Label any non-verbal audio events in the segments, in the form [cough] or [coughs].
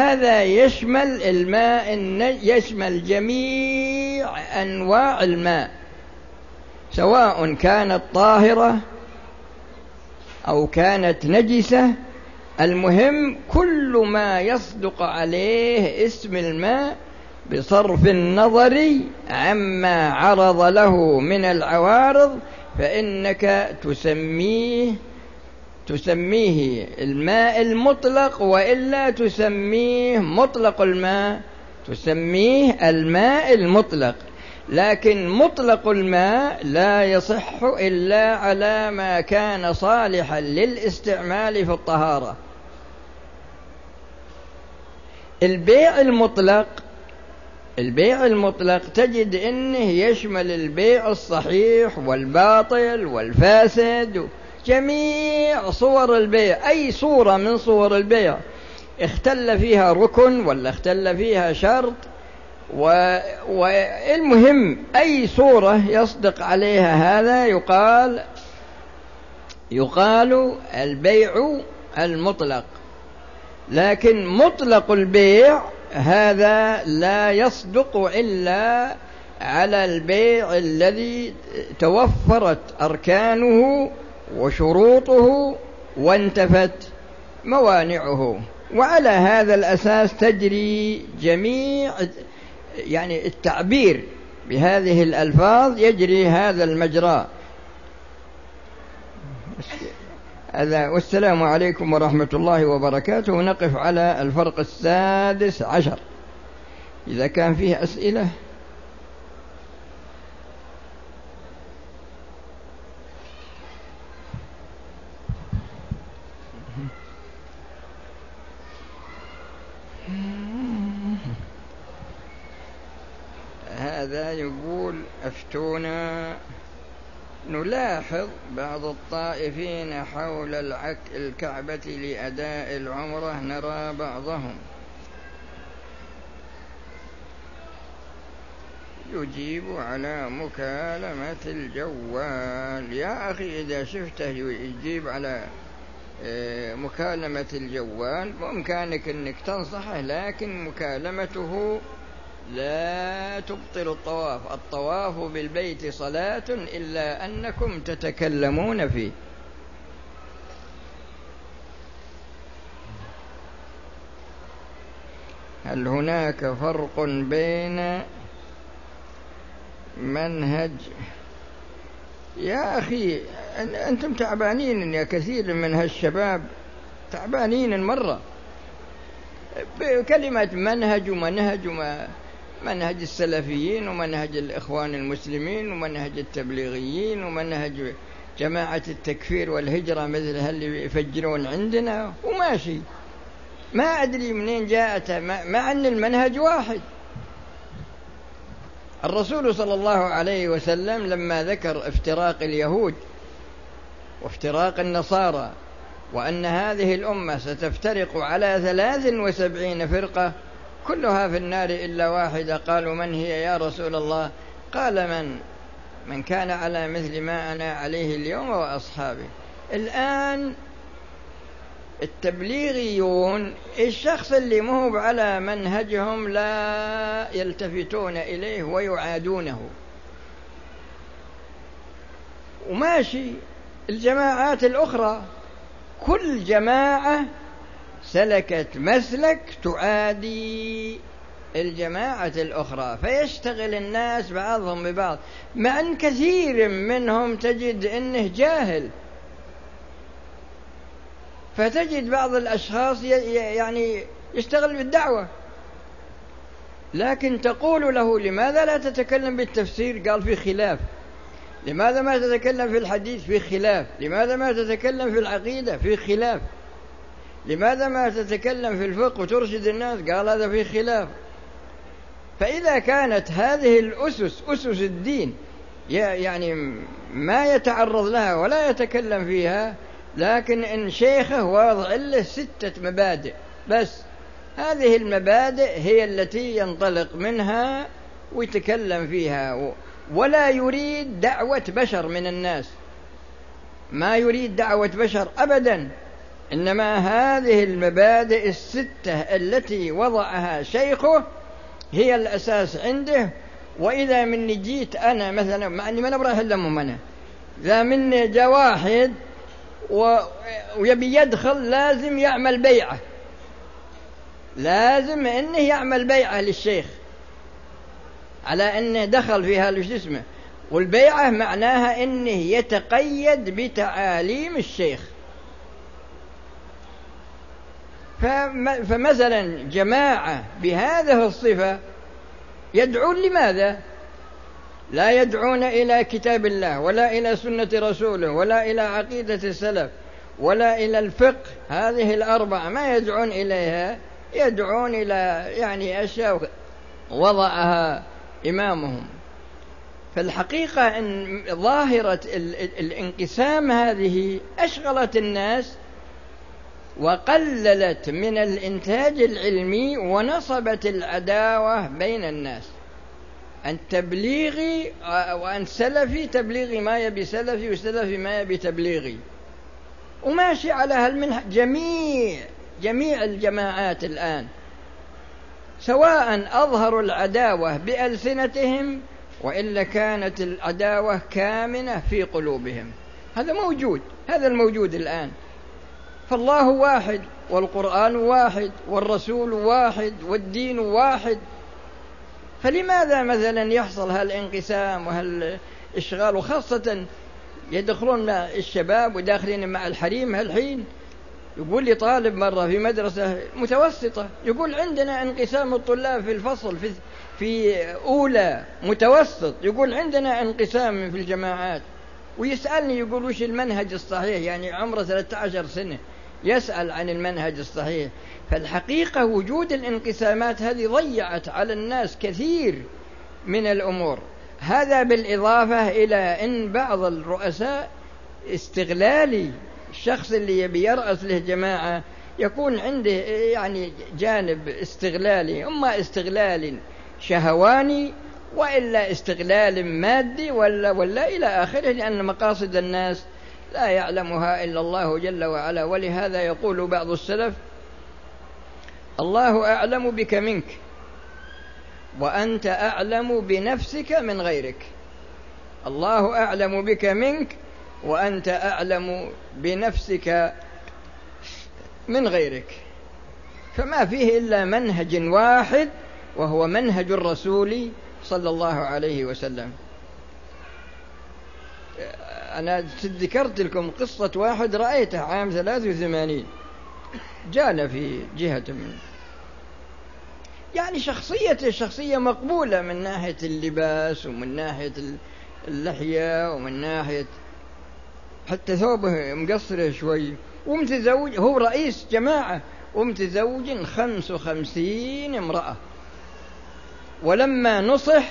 هذا يشمل الماء يشمل جميع أنواع الماء. سواء كانت طاهرة أو كانت نجسة المهم كل ما يصدق عليه اسم الماء بصرف النظر عما عرض له من العوارض فإنك تسميه تسميه الماء المطلق وإلا تسميه مطلق الماء تسميه الماء المطلق. لكن مطلق الماء لا يصح إلا على ما كان صالحا للاستعمال في الطهارة. البيع المطلق البيع المطلق تجد إنه يشمل البيع الصحيح والباطل والفاسد جميع صور البيع أي صورة من صور البيع اختل فيها ركن ولا اختل فيها شرط؟ والمهم أي صورة يصدق عليها هذا يقال يقال البيع المطلق. لكن مطلق البيع هذا لا يصدق إلا على البيع الذي توفرت أركانه وشروطه وانتفت موانعه. وعلى هذا الأساس تجري جميع يعني التعبير بهذه الألفاظ يجري هذا المجرى. والسلام عليكم ورحمة الله وبركاته. نقف على الفرق السادس عشر. إذا كان فيه أسئلة هذا يقول أفتونا نلاحظ بعض الطائفين حول العك الكعبة لأداء العمرة نرى بعضهم يجيب على مكالمة الجوال. يا أخي إذا شفته يجيب على آه، مكالمة الجوال. بإمكانك أنك تنصحه لكن مكالمته لا تبطل الطواف. الطواف بالبيت صلاة إلا أنكم تتكلمون فيه. هل هناك فرق بين منهج؟ يا أخي أنتم تعبانين يا كثير من هالشباب. تعبانين مرة. بكلمة منهج ومنهج وما منهج السلفيين ومنهج الإخوان المسلمين ومنهج التبليغيين ومنهج جماعة التكفير والهجرة مثل اللي يفجرون عندنا؟ وماشي. ما أدري منين جاءت مع أن المنهج واحد. الرسول صلى الله عليه وسلم لما ذكر افتراق اليهود وافتراق النصارى وأن هذه الأمة ستفترق على ثلاث وسبعين فرقة كلها في النار إلا واحدة. قالوا من هي يا رسول الله؟ قال من؟ من كان على مثل ما أنا عليه اليوم وأصحابي الآن التبليغيون الشخص اللي مهب على منهجهم لا يلتفتون إليه ويعادونه. وماشي الجماعات الأخرى. كل جماعة سلكت مسلك تعادي الجماعة الأخرى فيشتغل الناس بعضهم ببعض. مع أن كثير منهم تجد أنه جاهل. فتجد بعض الأشخاص يعني يشتغل بالدعوة. لكن تقول له لماذا لا تتكلم بالتفسير؟ قال في خلاف. لماذا ما تتكلم في الحديث؟ في خلاف. لماذا ما تتكلم في العقيدة؟ في خلاف. لماذا ما تتكلم في الفقه وترشد الناس؟ قال هذا في خلاف. فإذا كانت هذه الأسس أسس الدين يعني ما يتعرض لها ولا يتكلم فيها لكن إن شيخه واضع له ستة مبادئ بس. هذه المبادئ هي التي ينطلق منها ويتكلم فيها ولا يريد دعوة بشر من الناس. ما يريد دعوة بشر أبدا. إنما هذه المبادئ الستة التي وضعها شيخه هي الأساس عنده وإذا مني جيت أنا مثلا مع أني ما نبغى أحلمهم أنا إذا مني جاء واحد. ويبي يدخل لازم يعمل بيعة. لازم إنه يعمل بيعة للشيخ. على إنه دخل فيها شو اسمه. والبيعة معناها إنه يتقيد بتعاليم الشيخ. فمثلا جماعة بهذه الصفة يدعون لماذا؟ لا يدعون إلى كتاب الله ولا إلى سنة رسوله ولا إلى عقيدة السلف ولا إلى الفقه. هذه الأربعة ما يدعون إليها؟ يدعون إلى يعني أشياء وضعها إمامهم. فالحقيقة أن ظاهرة الانقسام هذه أشغلت الناس وقللت من الإنتاج العلمي ونصبت العداوة بين الناس. أن تبليغي وأن سلفي تبليغي ما يبي سلفي وسلفي ما يبي تبليغي. وماشي على هالمنهج جميع جميع الجماعات الآن. سواء أظهروا العداوة بألسنتهم وإلا كانت العداوة كامنة في قلوبهم. هذا موجود هذا الموجود الآن. فالله واحد والقرآن واحد والرسول واحد والدين واحد. فلماذا مثلا يحصل هالانقسام وهالإشغال؟ وخاصة يدخلون الشباب وداخلين مع الحريم هالحين. يقول لي طالب مرة في مدرسة متوسطة يقول عندنا انقسام الطلاب في الفصل في في أولى متوسط يقول عندنا انقسام في الجماعات. ويسألني يقول وش المنهج الصحيح؟ يعني عمره 13 سنة. يسأل عن المنهج الصحيح. فالحقيقة وجود الانقسامات هذه ضيعت على الناس كثير من الأمور. هذا بالإضافة إلى أن بعض الرؤساء استغلالي الشخص اللي يبي يرأس له جماعة يكون عنده يعني جانب استغلالي إما استغلال شهواني وإلا استغلال مادي ولا ولا إلى آخره لأن مقاصد الناس لا يعلمها إلا الله جل وعلا. ولهذا يقول بعض السلف الله أعلم بك منك وأنت أعلم بنفسك من غيرك. الله أعلم بك منك وأنت أعلم بنفسك من غيرك. فما فيه إلا منهج واحد وهو منهج الرسول صلى الله عليه وسلم. أنا ذكرت لكم قصة واحد رأيته عام 83 جانا في جهة من يعني شخصيته شخصية مقبولة من ناحية اللباس ومن ناحية اللحية ومن ناحية حتى ثوبه مقصر شوي. ومتزوج هو رئيس جماعة. ومتزوج خمس وخمسين امرأة. ولما نصح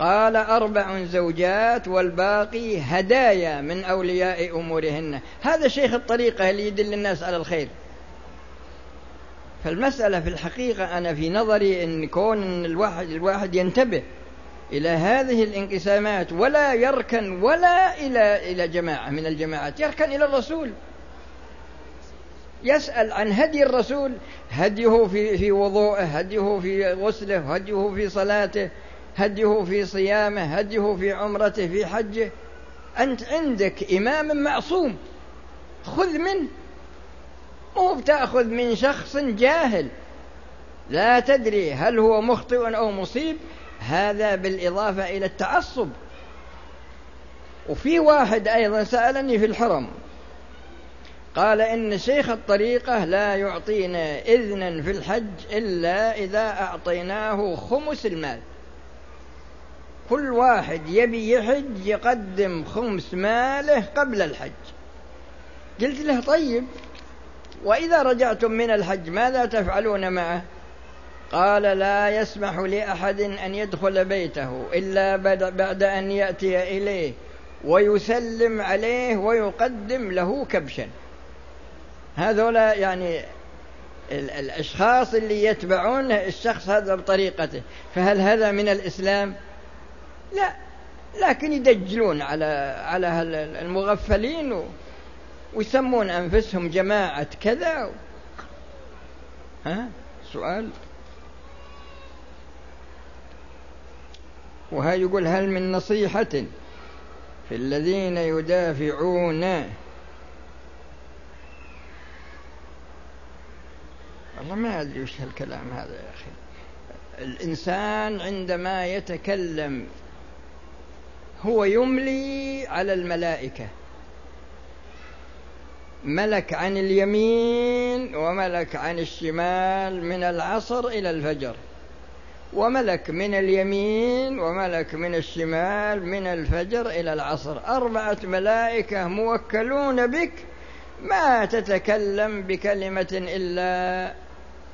قال أربع زوجات والباقي هدايا من أولياء أمورهن. هذا شيخ الطريقة اللي يدل الناس على الخير. فالمسألة في الحقيقة أنا في نظري أن كون الواحد الواحد ينتبه إلى هذه الانقسامات ولا يركن ولا إلى إلى جماعة من الجماعات. يركن إلى الرسول. يسأل عن هدي الرسول هديه في في وضوءه هديه في غسله هديه في صلاته. هديه في صيامه هديه في عمرته في حجه. أنت عندك إمام معصوم خذ منه. مو بتأخذ من شخص جاهل. لا تدري هل هو مخطئ أو مصيب. هذا بالإضافة إلى التعصب. وفي واحد أيضا سألني في الحرم. قال إن شيخ الطريقة لا يعطينا إذنا في الحج إلا إذا أعطيناه خمس المال. كل واحد يبي يحج يقدم خمس ماله قبل الحج. قلت له طيب وإذا رجعتم من الحج ماذا تفعلون معه؟ قال لا يسمح لأحد أن يدخل بيته إلا بعد أن يأتي إليه ويسلم عليه ويقدم له كبشا. هذولا يعني الأشخاص اللي يتبعون الشخص هذا بطريقته. فهل هذا من الإسلام؟ لا لكن يدجلون على على المغفلين ويسمون أنفسهم جماعة كذا ها؟ سؤال. وهي يقول هل من نصيحة في الذين يدافعون؟ والله ما أدري وش هالكلام هذا يا أخي. الإنسان عندما يتكلم هو يملي على الملائكة. ملك عن اليمين وملك عن الشمال من العصر إلى الفجر. وملك من اليمين وملك من الشمال من الفجر إلى العصر. أربعة ملائكة موكلون بك ما تتكلم بكلمة إلا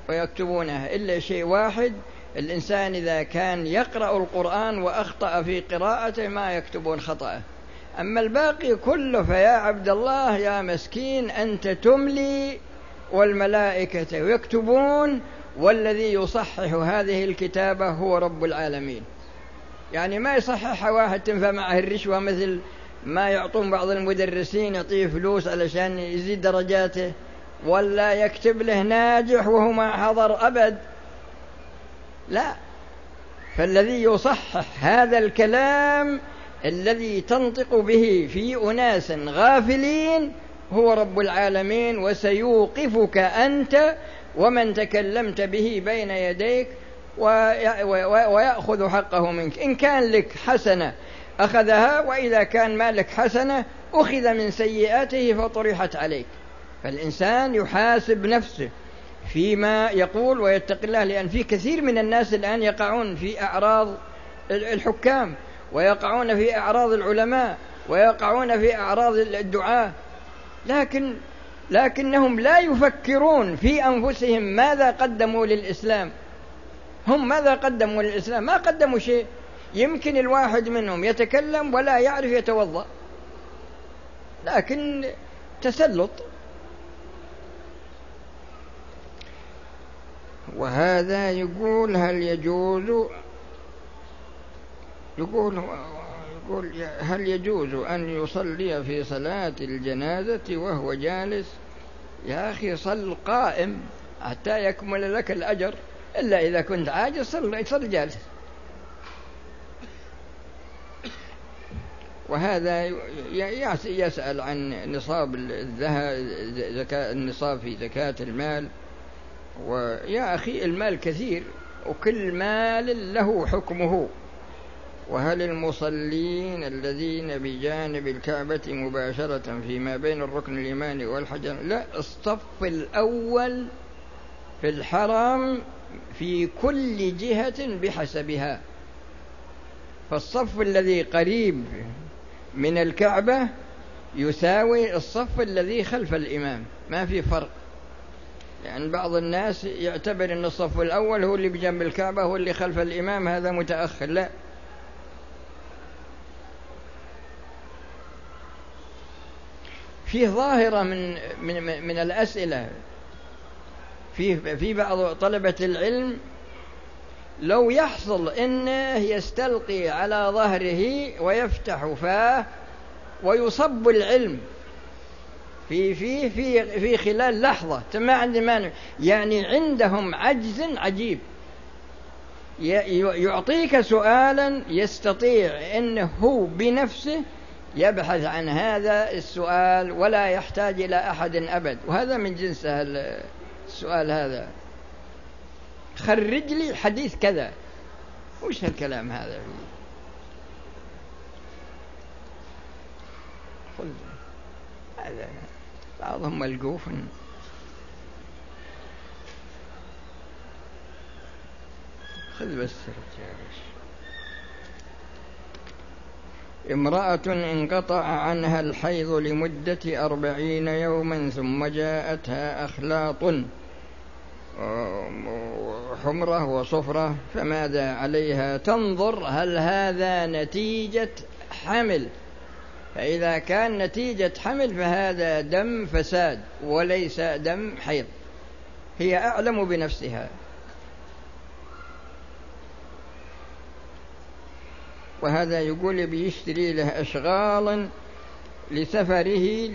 ويكتبونها إلا شيء واحد الإنسان إذا كان يقرأ القرآن وأخطأ في قراءته ما يكتبون خطأه. أما الباقي كله فيا عبد الله يا مسكين أنت تملي والملائكة يكتبون والذي يصحح هذه الكتابة هو رب العالمين. يعني ما يصححها واحد تنفع معه الرشوة مثل ما يعطون بعض المدرسين يعطيه فلوس علشان يزيد درجاته ولا يكتب له ناجح وهو ما حضر أبد. لا. فالذي يصحح هذا الكلام الذي تنطق به في أناس غافلين هو رب العالمين وسيوقفك أنت ومن تكلمت به بين يديك ويأخذ حقه منك. إن كان لك حسنة أخذها وإذا كان ما لك حسنة أخذ من سيئاته فطرحت عليك. فالإنسان يحاسب نفسه. فيما يقول ويتقي الله لأن في كثير من الناس الآن يقعون في أعراض الحكام ويقعون في أعراض العلماء ويقعون في أعراض الدعاة. لكن لكنهم لا يفكرون في أنفسهم ماذا قدموا للإسلام. هم ماذا قدموا للإسلام؟ ما قدموا شيء. يمكن الواحد منهم يتكلم ولا يعرف يتوضأ لكن تسلط. وهذا يقول هل يجوز يقول يقول هل يجوز أن يصلي في صلاة الجنازة وهو جالس؟ يا أخي صل قائم حتى يكمل لك الأجر إلا إذا كنت عاجز صل صل جالس. وهذا يسأل عن نصاب الذهب النصاب في زكاة المال. ويا أخي المال كثير وكل مال له حكمه. وهل المصلين الذين بجانب الكعبة مباشرة فيما بين الركن الإيماني والحجر لا الصف الأول في الحرم في كل جهة بحسبها. فالصف الذي قريب من الكعبة يساوي الصف الذي خلف الإمام. ما في فرق. يعني بعض الناس يعتبر أن الصف الأول هو اللي بجنب الكعبة هو اللي خلف الإمام هذا متأخر لا. فيه ظاهرة من من من الأسئلة. في في بعض طلبة العلم لو يحصل انه يستلقي على ظهره ويفتح فاه ويصب العلم في في في في خلال لحظة. ما عندي مانع. يعني عندهم عجز عجيب. يعطيك سؤالا يستطيع إنه هو بنفسه يبحث عن هذا السؤال ولا يحتاج إلى أحد أبد. وهذا من جنس السؤال هذا. خرج لي حديث كذا. وش هالكلام هذا؟ خذ هذا. بعضهم ملقوف خذ بس امرأة انقطع عنها الحيض لمدة أربعين يوما ثم جاءتها أخلاط حمرة وصفرة فماذا عليها؟ تنظر هل هذا نتيجة حمل؟ فإذا كان نتيجة حمل فهذا دم فساد وليس دم حيض. هي أعلم بنفسها. وهذا يقول بيشتري له أشغالا لسفره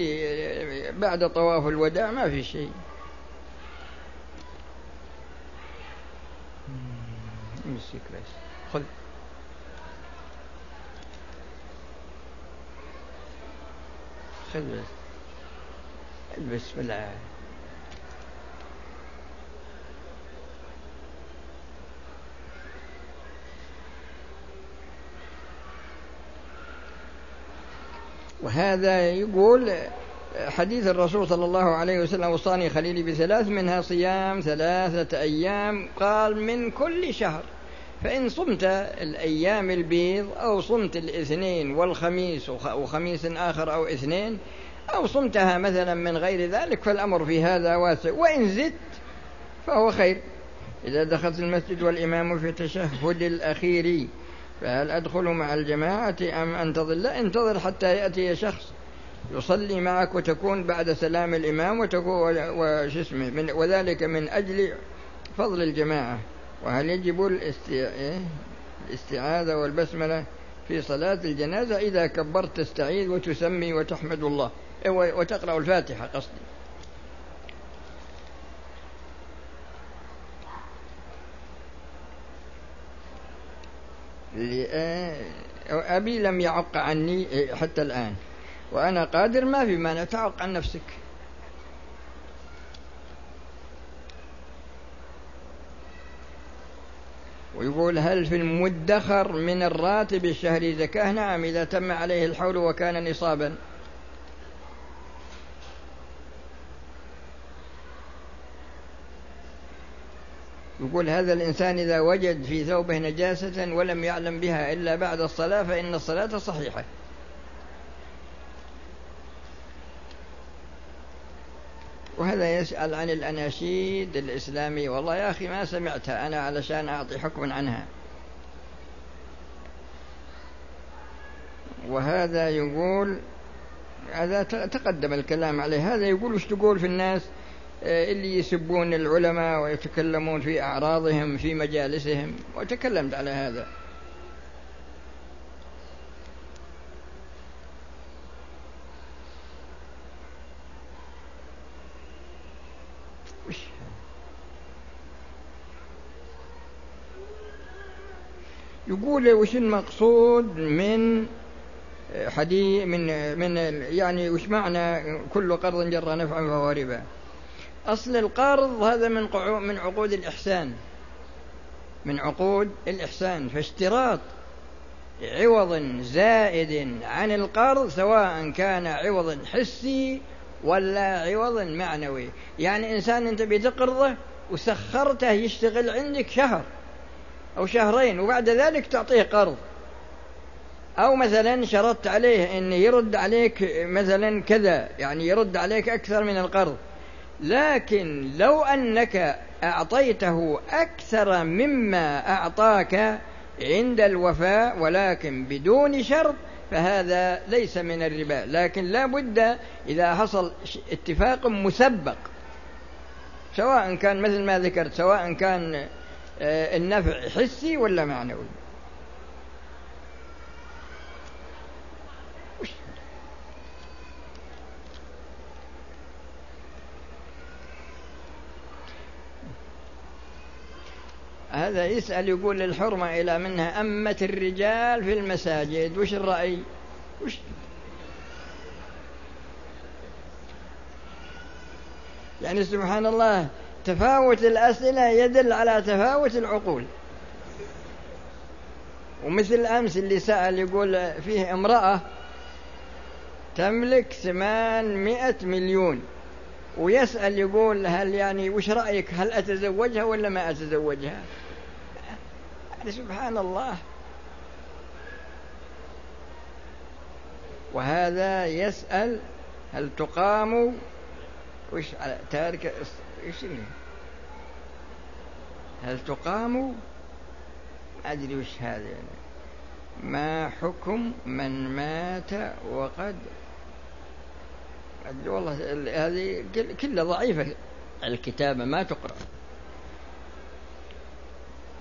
بعد طواف الوداع ما في شيء. امسك بس خذ. خذ بس البس بالله. وهذا يقول حديث الرسول صلى الله عليه وسلم وصاني خليلي بثلاث منها صيام ثلاثة أيام قال من كل شهر. فإن صمت الأيام البيض أو صمت الاثنين والخميس وخميس آخر أو اثنين أو صمتها مثلا من غير ذلك فالأمر في هذا واسع. وإن زدت فهو خير. إذا دخلت المسجد والإمام في التشهد الأخير فهل أدخل مع الجماعة أم أنتظر؟ لا انتظر حتى يأتي شخص يصلي معك وتكون بعد سلام الإمام وتكون وشسمه من وذلك من أجل فضل الجماعة. وهل يجب إيه؟ الاستعاذة والبسملة في صلاة الجنازة إذا كبرت تستعيذ وتسمي وتحمد الله. إيه، وتقرأ الفاتحة قصدي. أبي لم يعق عني حتى الآن. وأنا قادر ما في مانع تعق عن نفسك. ويقول هل في المدخر من الراتب الشهري زكاة؟ نعم إذا تم عليه الحول وكان نصابا. يقول هذا الإنسان إذا وجد في ثوبه نجاسة ولم يعلم بها إلا بعد الصلاة فإن الصلاة صحيحة. وهذا يسأل عن الأناشيد الإسلامية والله يا أخي ما سمعتها أنا علشان أعطي حكم عنها. وهذا يقول هذا تقدم الكلام عليه. هذا يقول وش تقول في الناس آه، اللي يسبون العلماء ويتكلمون في أعراضهم في مجالسهم؟ وتكلمت على هذا. يقول وش المقصود من حديث من من يعني وش معنى كل قرض جر نفعا فهو ربا؟ أصل القرض هذا من من عقود الإحسان. من عقود الإحسان فاشتراط عوض زائد عن القرض سواء كان عوض حسي ولا عوض معنوي. يعني إنسان أنت بتقرضه وسخرته يشتغل عندك شهر. أو شهرين وبعد ذلك تعطيه قرض. أو مثلا شرطت عليه أن يرد عليك مثلا كذا يعني يرد عليك أكثر من القرض. لكن لو أنك أعطيته أكثر مما أعطاك عند الوفاء ولكن بدون شرط فهذا ليس من الربا. لكن لا بد إذا حصل اتفاق مسبق سواء كان مثل ما ذكرت سواء كان النفع حسي ولا معنوي؟ هذا يسأل يقول الحرمة إلى منها أمة الرجال في المساجد وش الرأي؟ وش؟ يعني سبحان الله تفاوت الأسئلة يدل على تفاوت العقول. ومثل أمس اللي سأل يقول فيه امرأة تملك ثمانمائة مليون ويسأل يقول هل يعني وش رأيك هل أتزوجها ولا ما أتزوجها؟ يعني سبحان الله. وهذا يسأل هل تقام وش تارك إيش هل تقام؟ أدري وش هذا يعني. ما حكم من مات وقد؟ والله هذه كلها ضعيفة. الكتابة ما تقرأ.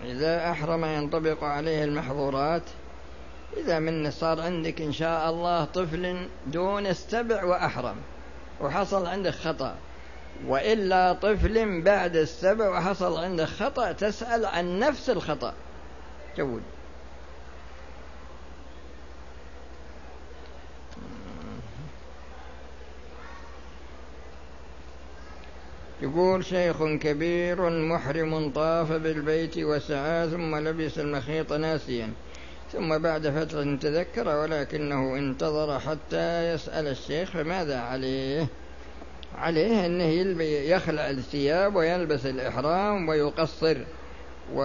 إذا أحرم ينطبق عليه المحظورات إذا من صار عندك إن شاء الله طفل دون السبع وأحرم وحصل عندك خطأ. وإلا طفل بعد السبع وحصل عندك خطأ تسأل عن نفس الخطأ. جود. يقول شيخ كبير محرم طاف بالبيت وسعى ثم لبس المخيط ناسيا. ثم بعد فترة تذكر ولكنه انتظر حتى يسأل الشيخ فماذا عليه. عليه أنه يخلع الثياب ويلبس الإحرام ويقصر و...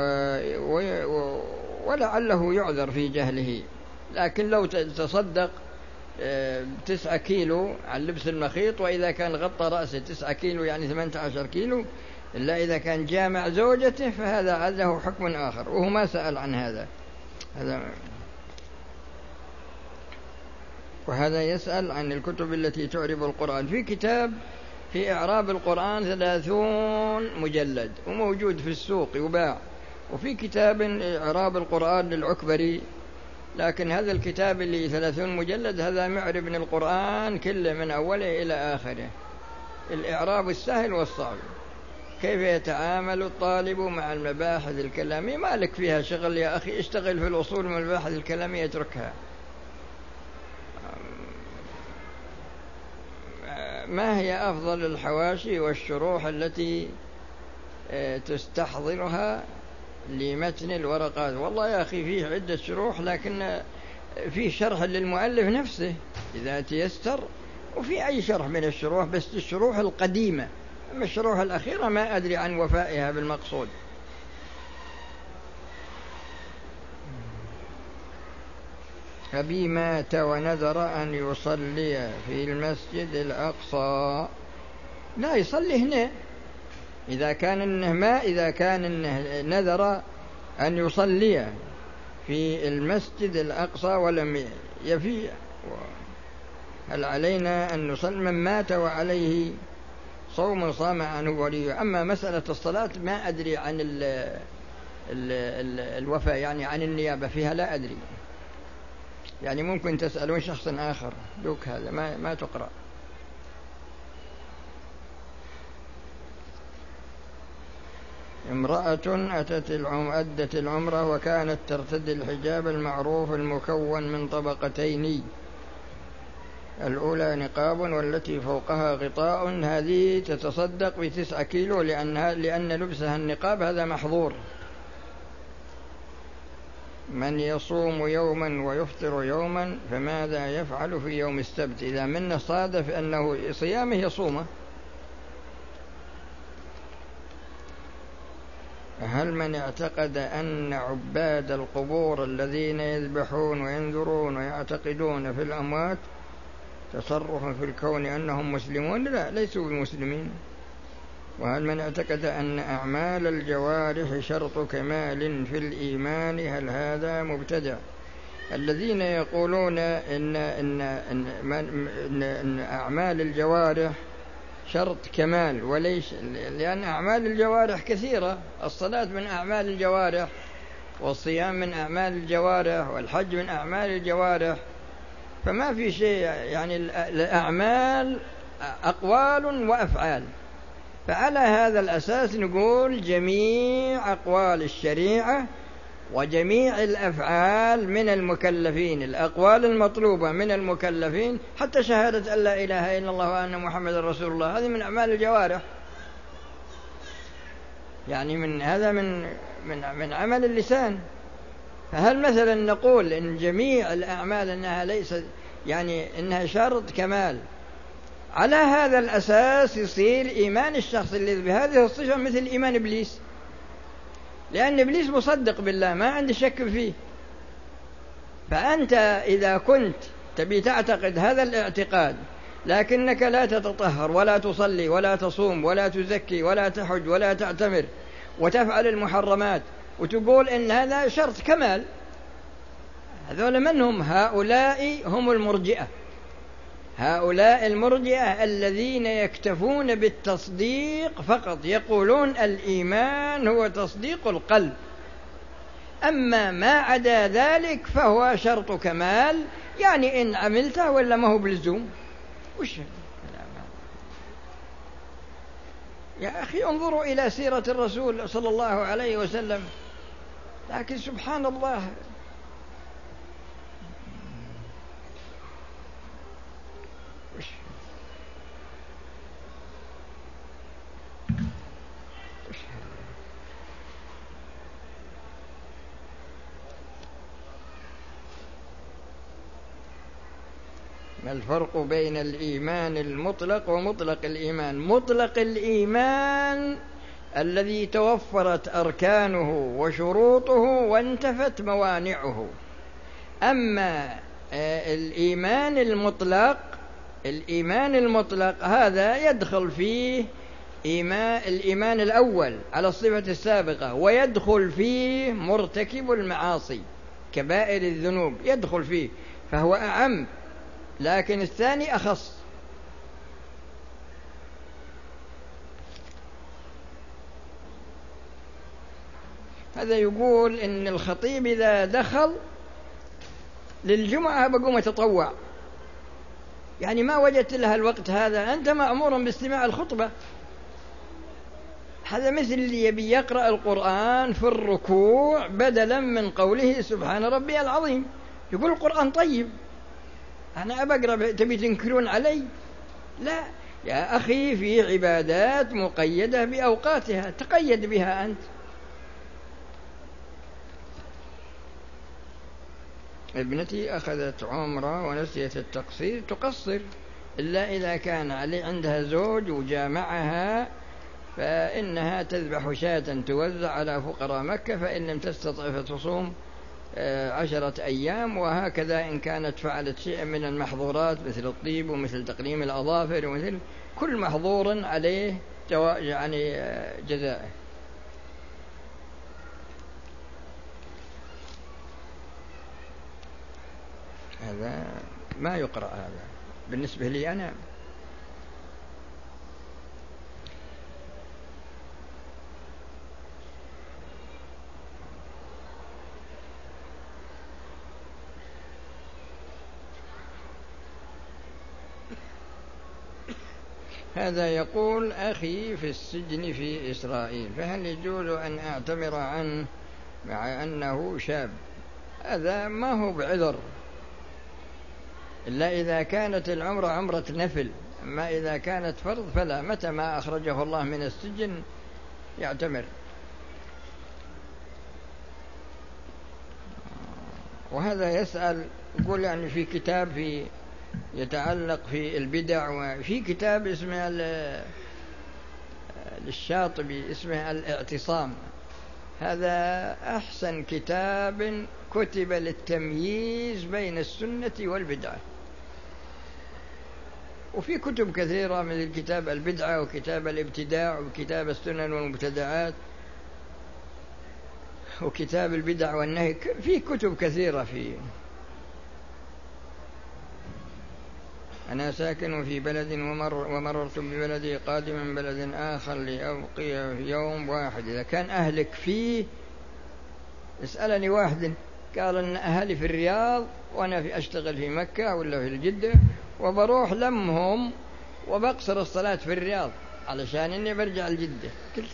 و... ولعله يعذر في جهله. لكن لو تصدق آه، تسعة كيلو عن لبس المخيط وإذا كان غطى رأسه تسعة كيلو يعني ثمانية عشر كيلو إلا إذا كان جامع زوجته فهذا له حكم آخر. وهو ما سأل عن هذا. هذا وهذا يسأل عن الكتب التي تعرب القرآن. في كتاب في إعراب القرآن ثلاثون مجلد وموجود في السوق يباع. وفي كتاب إعراب القرآن للعكبري لكن هذا الكتاب اللي ثلاثون مجلد هذا معرب من القرآن كله من أوله إلى آخره. الإعراب السهل والصعب. كيف يتعامل الطالب مع المباحث الكلامية؟ ما لك فيها شغل يا أخي اشتغل في الأصول من المباحث الكلامية اتركها. ما هي أفضل الحواشي والشروح التي آه، تستحضرها لمتن الورقات؟ والله يا أخي فيه عدة شروح لكن فيه شرح للمؤلف نفسه إذا تيسر وفي أي شرح من الشروح؟ بس الشروح القديمة. أما الشروح الأخيرة ما أدري عن وفائها بالمقصود. أبي مات ونذر أن يصلي في المسجد الأقصى. لا يصلي هنا. إذا كان إنه ما إذا كان إنه نذر أن يصلي في المسجد الأقصى ولم يفي. هل علينا أن نصلي؟ من مات وعليه صوم صام عنه وليه. أما مسألة الصلاة ما أدري عن ال ال ال الوفاء يعني عن النيابة فيها لا أدري. يعني ممكن تسألون شخص آخر دوك هذا ما, ما تقرأ. امرأة أتت العم أدت العمرة وكانت ترتدي الحجاب المعروف المكون من طبقتين. الأولى نقاب والتي فوقها غطاء هذه تتصدق بتسعة كيلو لأنها لأن لبسها النقاب هذا محظور. من يصوم يوما ويفطر يوما فماذا يفعل في يوم السبت؟ إذا من صادف أنه صيامه يصومه. هل من اعتقد أن عباد القبور الذين يذبحون وينذرون ويعتقدون في الأموات تصرف في الكون أنهم مسلمون؟ لا ليسوا بمسلمين. وهل من اعتقد أن أعمال الجوارح شرط كمال في الإيمان؟ هل هذا مبتدع؟ الذين يقولون إن, إن, إن, إن, إن أعمال الجوارح شرط كمال وليس لأن أعمال الجوارح كثيرة. الصلاة من أعمال الجوارح والصيام من أعمال الجوارح والحج من أعمال الجوارح. فما في شيء يعني الأعمال أقوال وأفعال. فعلى هذا الأساس نقول جميع أقوال الشريعة وجميع الأفعال من المكلفين الأقوال المطلوبة من المكلفين حتى شهادة أن لا إله إلا الله وأن محمد رسول الله. هذه من أعمال الجوارح. يعني من هذا من من من عمل اللسان. فهل مثلا نقول إن جميع الأعمال إنها ليست يعني إنها شرط كمال؟ على هذا الأساس يصير إيمان الشخص الذي بهذه الصفة مثل إيمان إبليس. لأن إبليس مصدق بالله ما عندي شك فيه. فأنت إذا كنت تبي تعتقد هذا الاعتقاد لكنك لا تتطهر ولا تصلي ولا تصوم ولا تزكي ولا تحج ولا تعتمر وتفعل المحرمات وتقول إن هذا شرط كمال. هذول من هم؟ هؤلاء هم المرجئة. هؤلاء المرجئة الذين يكتفون بالتصديق فقط يقولون الإيمان هو تصديق القلب. أما ما عدا ذلك فهو شرط كمال يعني إن عملته ولا ما هو بلزوم وش يا أخي انظروا إلى سيرة الرسول صلى الله عليه وسلم. لكن سبحان الله ما الفرق بين الإيمان المطلق ومطلق الإيمان؟ مطلق الإيمان الذي توفرت أركانه وشروطه وانتفت موانعه. أما آه، الإيمان المطلق الإيمان المطلق هذا يدخل فيه إيمان الإيمان الأول على الصفة السابقة ويدخل فيه مرتكب المعاصي كبائر الذنوب يدخل فيه فهو أعم. لكن الثاني أخص. هذا يقول إن الخطيب إذا دخل للجمعة بقوم أتطوع يعني ما وجدت لها الوقت هذا. أنت مأمور باستماع الخطبة. هذا مثل اللي يبي يقرأ القرآن في الركوع بدلا من قوله سبحان ربي العظيم. يقول القرآن طيب. أنا أبى أقرأ تبي تنكرون علي؟ لا. يا أخي في عبادات مقيدة بأوقاتها تقيد بها أنت. ابنتي أخذت عمرة ونسيت التقصير تقصر. إلا إذا كان علي عندها زوج وجامعها فإنها تذبح شاة توزع على فقراء مكة فإن لم تستطع فتصوم. عشرة أيام وهكذا إن كانت فعلت شيئا من المحظورات مثل الطيب ومثل تقليم الأظافر ومثل كل محظور عليه يعني آه، جزائه هذا ما يقرأ هذا. بالنسبة لي أنا هذا يقول أخي في السجن في إسرائيل فهل يجوز أن أعتمر عنه مع أنه شاب؟ هذا ما هو بعذر. إلا إذا كانت العمرة عمرة نفل أما إذا كانت فرض فلا متى ما أخرجه الله من السجن يعتمر. وهذا يسأل يقول يعني في كتاب في يتعلق في البدع وفي كتاب اسمه للشاطبي اسمه الاعتصام. هذا أحسن كتاب كتب للتمييز بين السنة والبدعة. وفي كتب كثيرة من الكتاب البدعة وكتاب الابتداع وكتاب السنن والمبتدعات وكتاب البدع والنهي. في كتب كثيرة في أنا ساكن في بلد ومر ومررت ببلدي قادما من بلد آخر لأبقي يوم واحد. إذا كان أهلك فيه اسألني واحد. قال أن أهلي في الرياض وأنا في أشتغل في مكة ولا في الجدة وبروح لمهم وبقصر الصلاة في الرياض. علشان إني برجع الجدة. قلت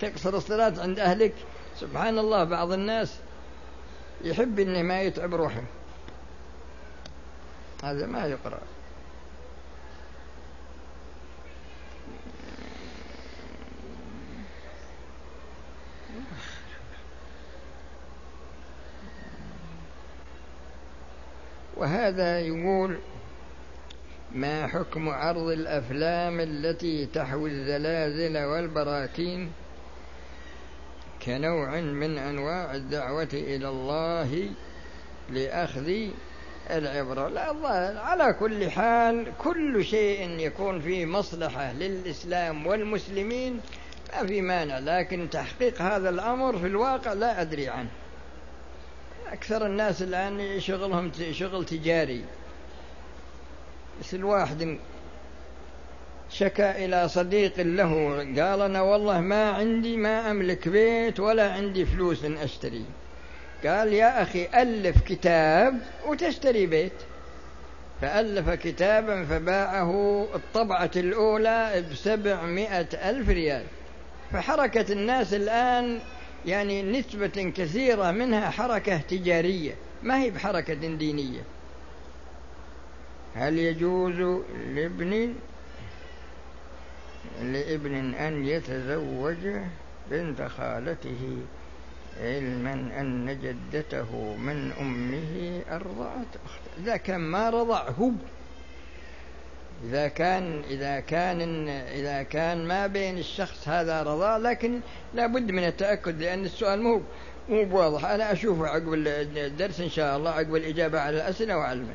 تقصر الصلاة عند أهلك؟ سبحان الله بعض الناس يحب إنه ما يتعب روحه. هذا ما يقرأ. وهذا يقول ما حكم عرض الأفلام التي تحوي الزلازل والبراكين كنوع من أنواع الدعوة إلى الله لأخذ العبرة؟ لا على كل حال كل شيء يكون فيه مصلحة للإسلام والمسلمين ما في مانع لكن تحقيق هذا الأمر في الواقع لا أدري عنه. أكثر الناس الآن شغلهم شغل تجاري. مثل واحد شكى إلى صديق له قال أنا والله ما عندي ما أملك بيت ولا عندي فلوس إن أشتري. قال يا أخي ألف كتاب وتشتري بيت. فألف كتابا فباعه الطبعة الأولى بسبعمائة ألف ريال. فحركة الناس الآن يعني نسبة كثيرة منها حركة تجارية ما هي بحركة دينية. هل يجوز لابن لابن أن يتزوج بنت خالته علما أن جدته من أمه أرضعت أخته إذا كان ما رضع هو إذا كان إذا كان إذا كان ما بين الشخص هذا رضاع لكن لابد من التأكد لأن السؤال مو مو بواضح. أنا أشوفه عقب الدرس إن شاء الله عقب الإجابة على الأسئلة وعلمه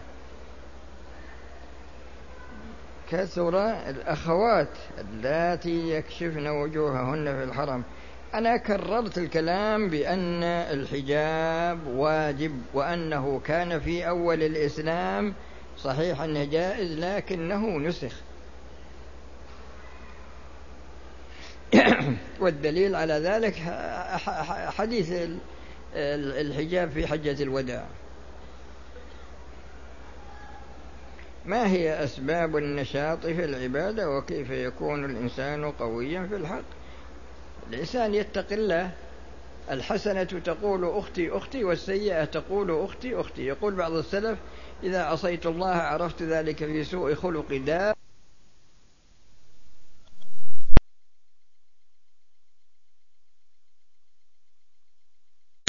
كثر الأخوات اللاتي يكشفن وجوههن في الحرم. أنا كررت الكلام بأن الحجاب واجب وأنه كان في أول الإسلام صحيح أنه جائز لكنه نسخ. [coughs] والدليل على ذلك حديث الحجاب في حجة الوداع. ما هي أسباب النشاط في العبادة وكيف يكون الإنسان قويا في الحق؟ الإنسان يتقي الله. الحسنة تقول أختي أختي والسيئة تقول أختي أختي. يقول بعض السلف إذا عصيت الله عرفت ذلك في سوء خلق دار